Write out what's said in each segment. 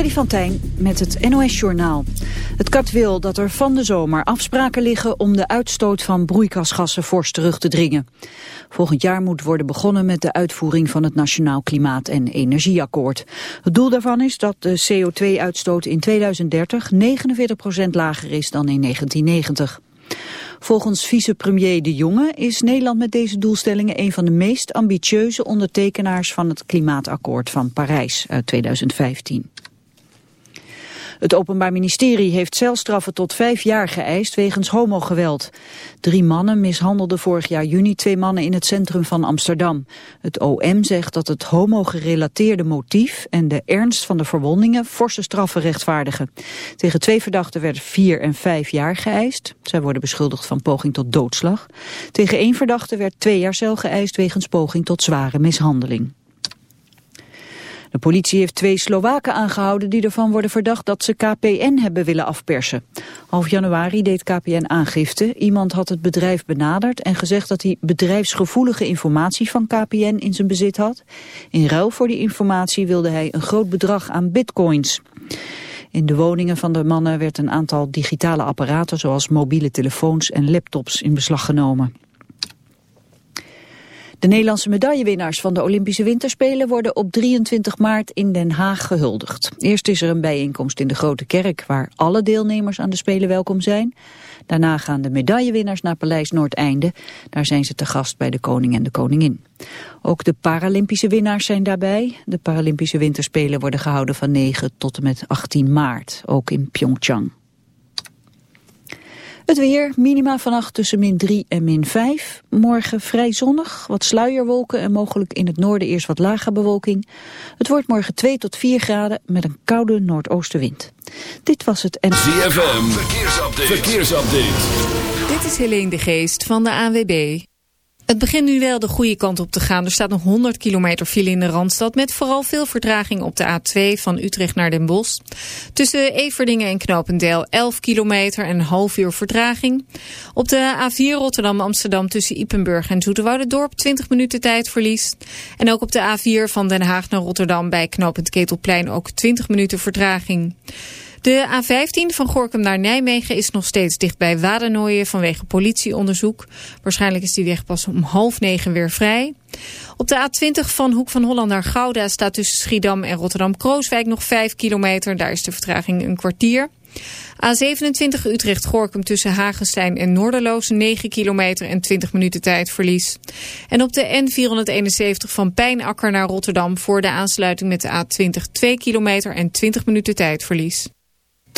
Freddy van Tijn met het NOS-journaal. Het kat wil dat er van de zomer afspraken liggen om de uitstoot van broeikasgassen fors terug te dringen. Volgend jaar moet worden begonnen met de uitvoering van het Nationaal Klimaat- en Energieakkoord. Het doel daarvan is dat de CO2-uitstoot in 2030 49% lager is dan in 1990. Volgens vicepremier De Jonge is Nederland met deze doelstellingen een van de meest ambitieuze ondertekenaars van het klimaatakkoord van Parijs uit 2015. Het Openbaar Ministerie heeft celstraffen tot vijf jaar geëist wegens homogeweld. Drie mannen mishandelden vorig jaar juni twee mannen in het centrum van Amsterdam. Het OM zegt dat het homogerelateerde motief en de ernst van de verwondingen forse straffen rechtvaardigen. Tegen twee verdachten werden vier en vijf jaar geëist. Zij worden beschuldigd van poging tot doodslag. Tegen één verdachte werd twee jaar cel geëist wegens poging tot zware mishandeling. De politie heeft twee Slowaken aangehouden die ervan worden verdacht dat ze KPN hebben willen afpersen. Half januari deed KPN aangifte. Iemand had het bedrijf benaderd en gezegd dat hij bedrijfsgevoelige informatie van KPN in zijn bezit had. In ruil voor die informatie wilde hij een groot bedrag aan bitcoins. In de woningen van de mannen werd een aantal digitale apparaten zoals mobiele telefoons en laptops in beslag genomen. De Nederlandse medaillewinnaars van de Olympische Winterspelen worden op 23 maart in Den Haag gehuldigd. Eerst is er een bijeenkomst in de Grote Kerk waar alle deelnemers aan de Spelen welkom zijn. Daarna gaan de medaillewinnaars naar Paleis Noordeinde. Daar zijn ze te gast bij de koning en de koningin. Ook de Paralympische winnaars zijn daarbij. De Paralympische Winterspelen worden gehouden van 9 tot en met 18 maart, ook in Pyeongchang. Het weer, minima vannacht tussen min 3 en min 5. Morgen vrij zonnig, wat sluierwolken en mogelijk in het noorden eerst wat lage bewolking. Het wordt morgen 2 tot 4 graden met een koude noordoostenwind. Dit was het en... ZFM, verkeersupdate. verkeersupdate. Dit is Helene de Geest van de ANWB. Het begint nu wel de goede kant op te gaan. Er staat nog 100 kilometer file in de Randstad... met vooral veel vertraging op de A2 van Utrecht naar Den Bosch. Tussen Everdingen en Knopendeel 11 kilometer en een half uur vertraging. Op de A4 Rotterdam-Amsterdam tussen Ipenburg en Dorp 20 minuten tijdverlies. En ook op de A4 van Den Haag naar Rotterdam bij Knopend Ketelplein ook 20 minuten vertraging. De A15 van Gorkum naar Nijmegen is nog steeds dicht bij Wadernooien vanwege politieonderzoek. Waarschijnlijk is die weg pas om half negen weer vrij. Op de A20 van Hoek van Holland naar Gouda staat tussen Schiedam en Rotterdam-Krooswijk nog 5 kilometer. Daar is de vertraging een kwartier. A27 Utrecht-Gorkum tussen Hagenstein en Noorderloos 9 kilometer en 20 minuten tijdverlies. En op de N471 van Pijnakker naar Rotterdam voor de aansluiting met de A20 2 kilometer en 20 minuten tijdverlies.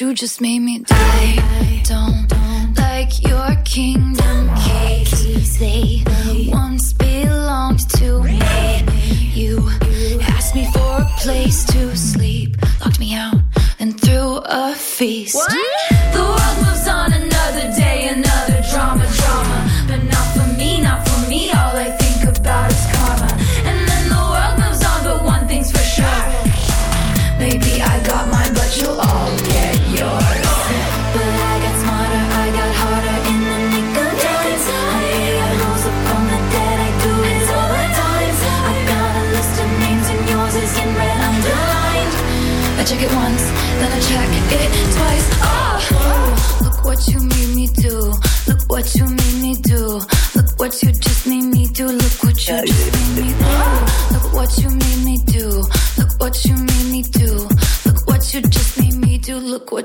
you just made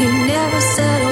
You never said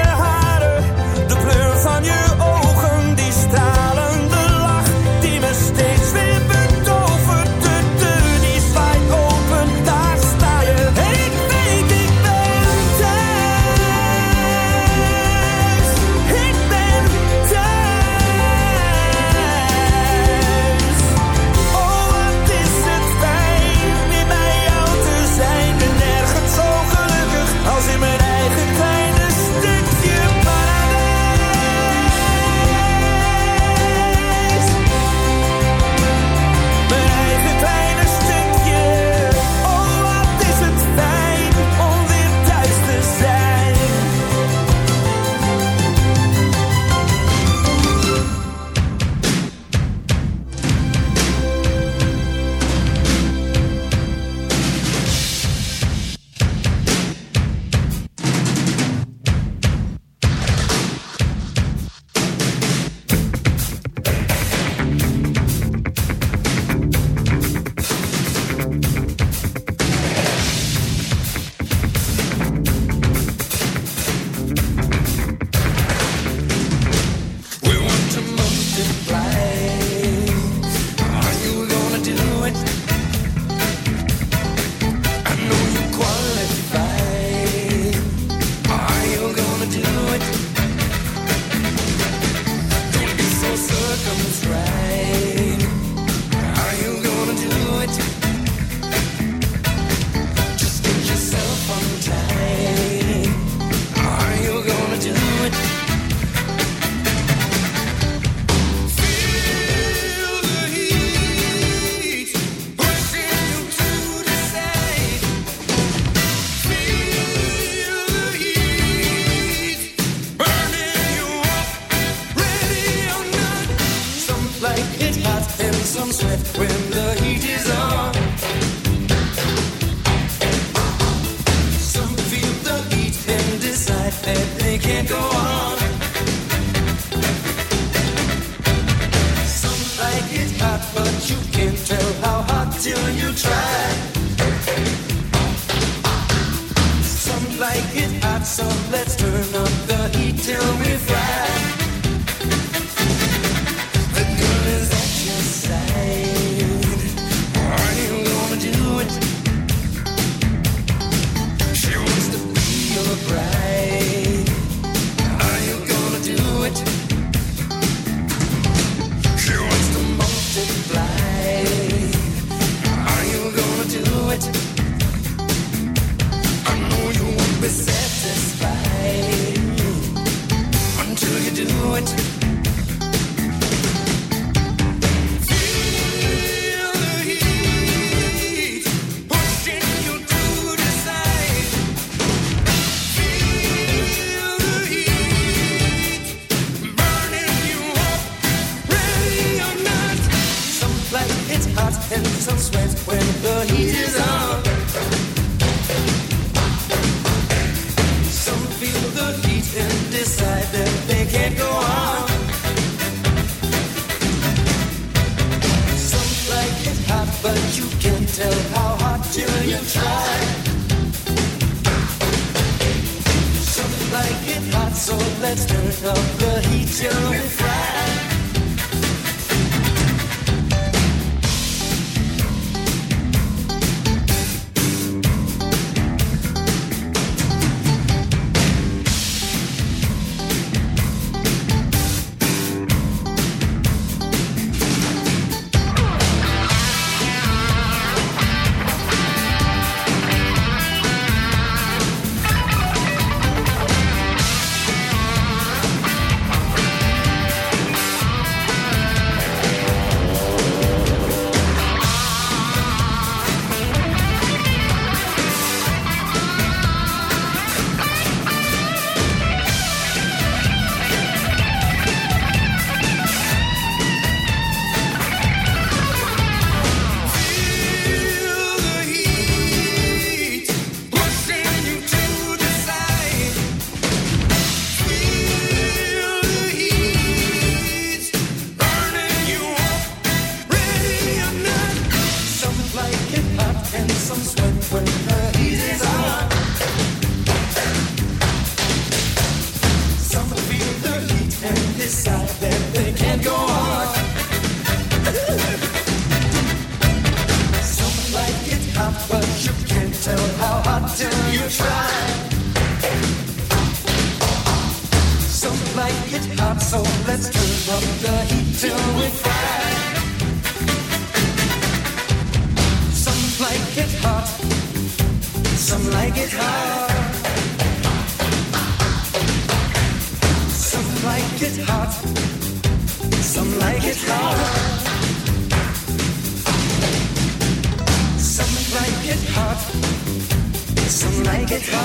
Swift.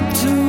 To.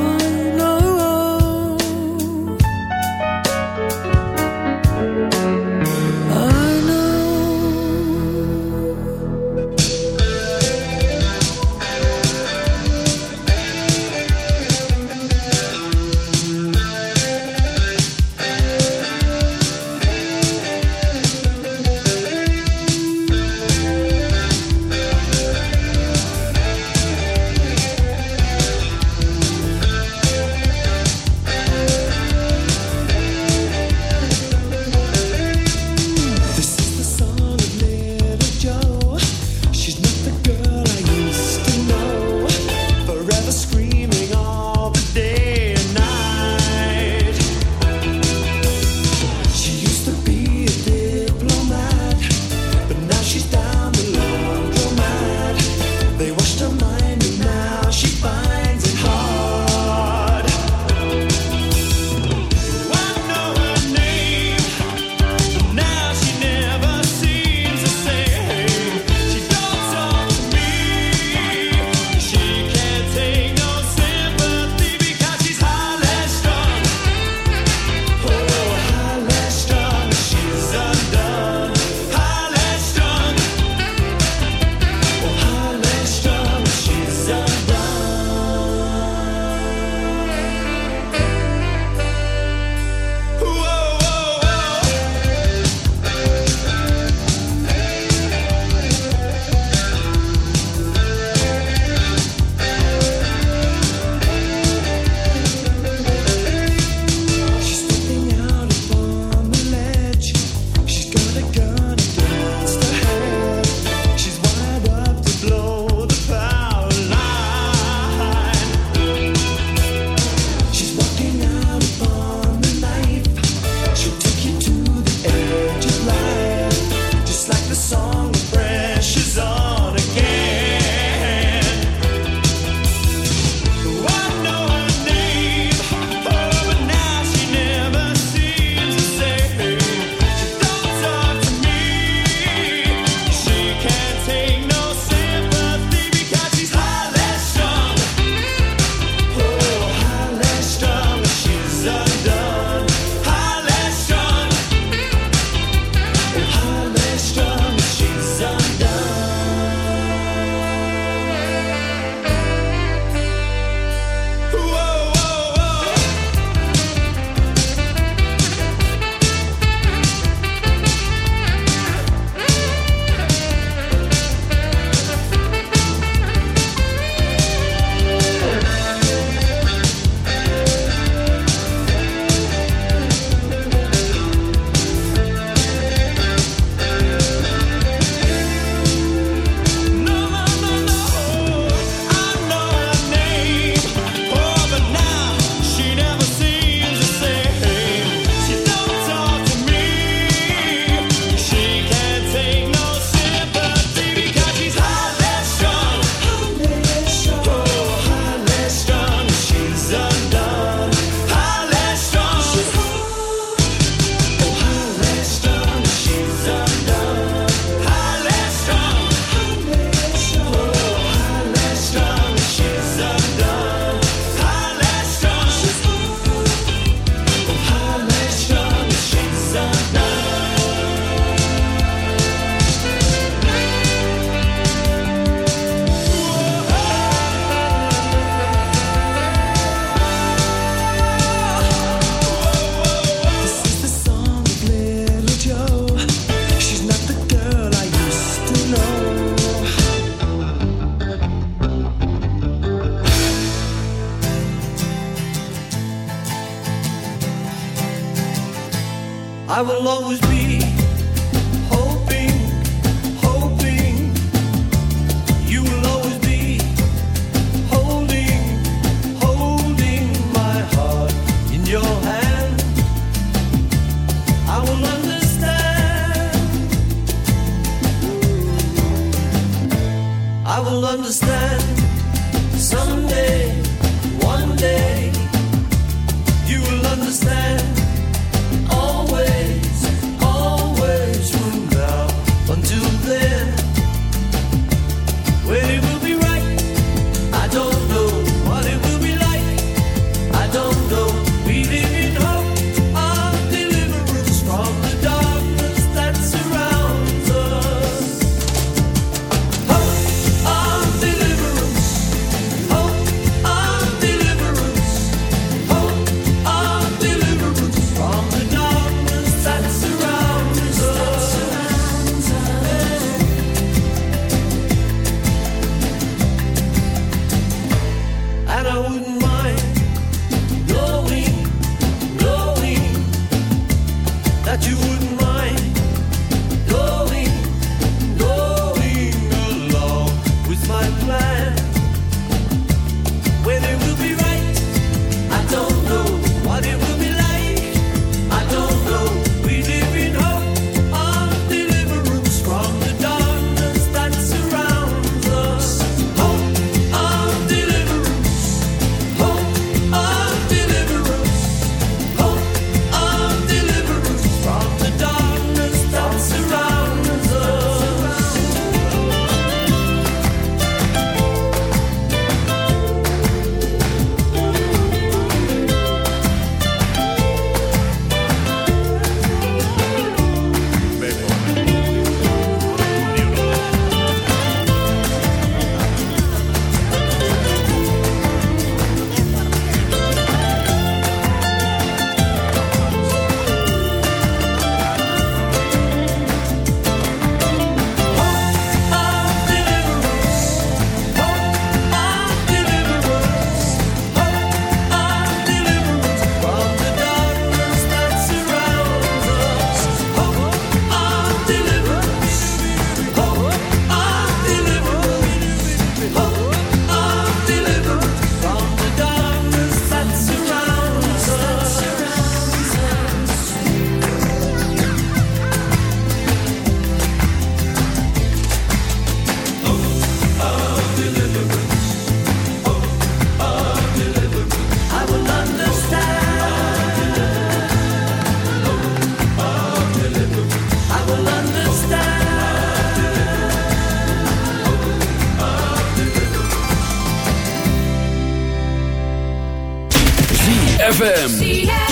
ZFM.